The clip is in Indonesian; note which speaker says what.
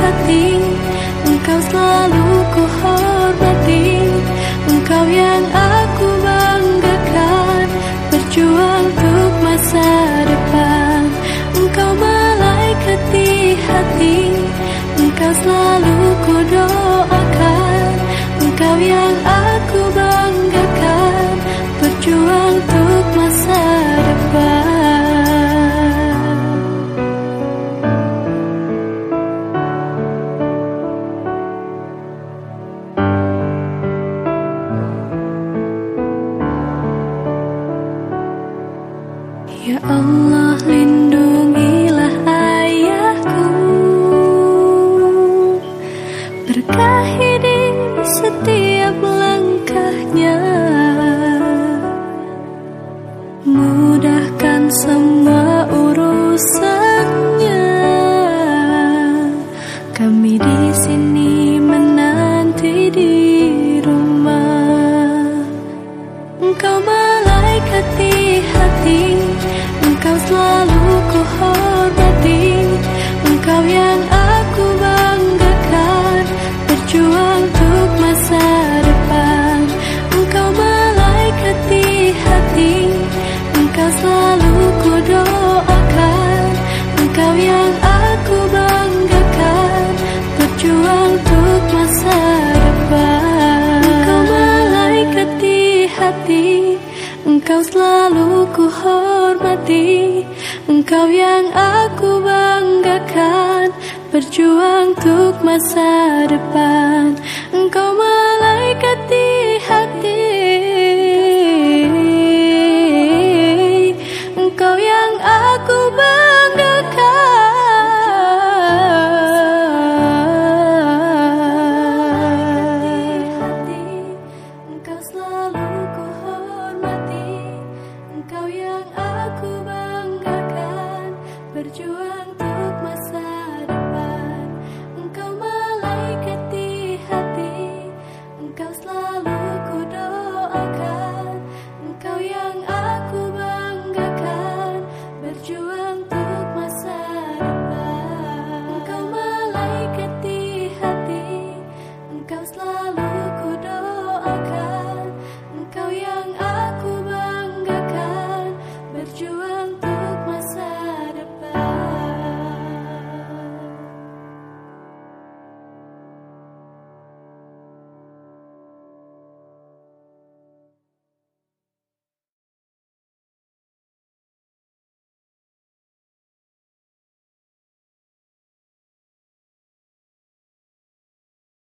Speaker 1: hati Engkau selalu ku hormati Engkau yang aku banggakan Berjuang untuk masa depan. Engkau malaikat di hati Engkau selalu ku Allah lindungilah ayahku. Berkah di setia Engkau selalu kuhormati, Engkau yang aku banggakan. Berjuang untuk masa depan. 温度。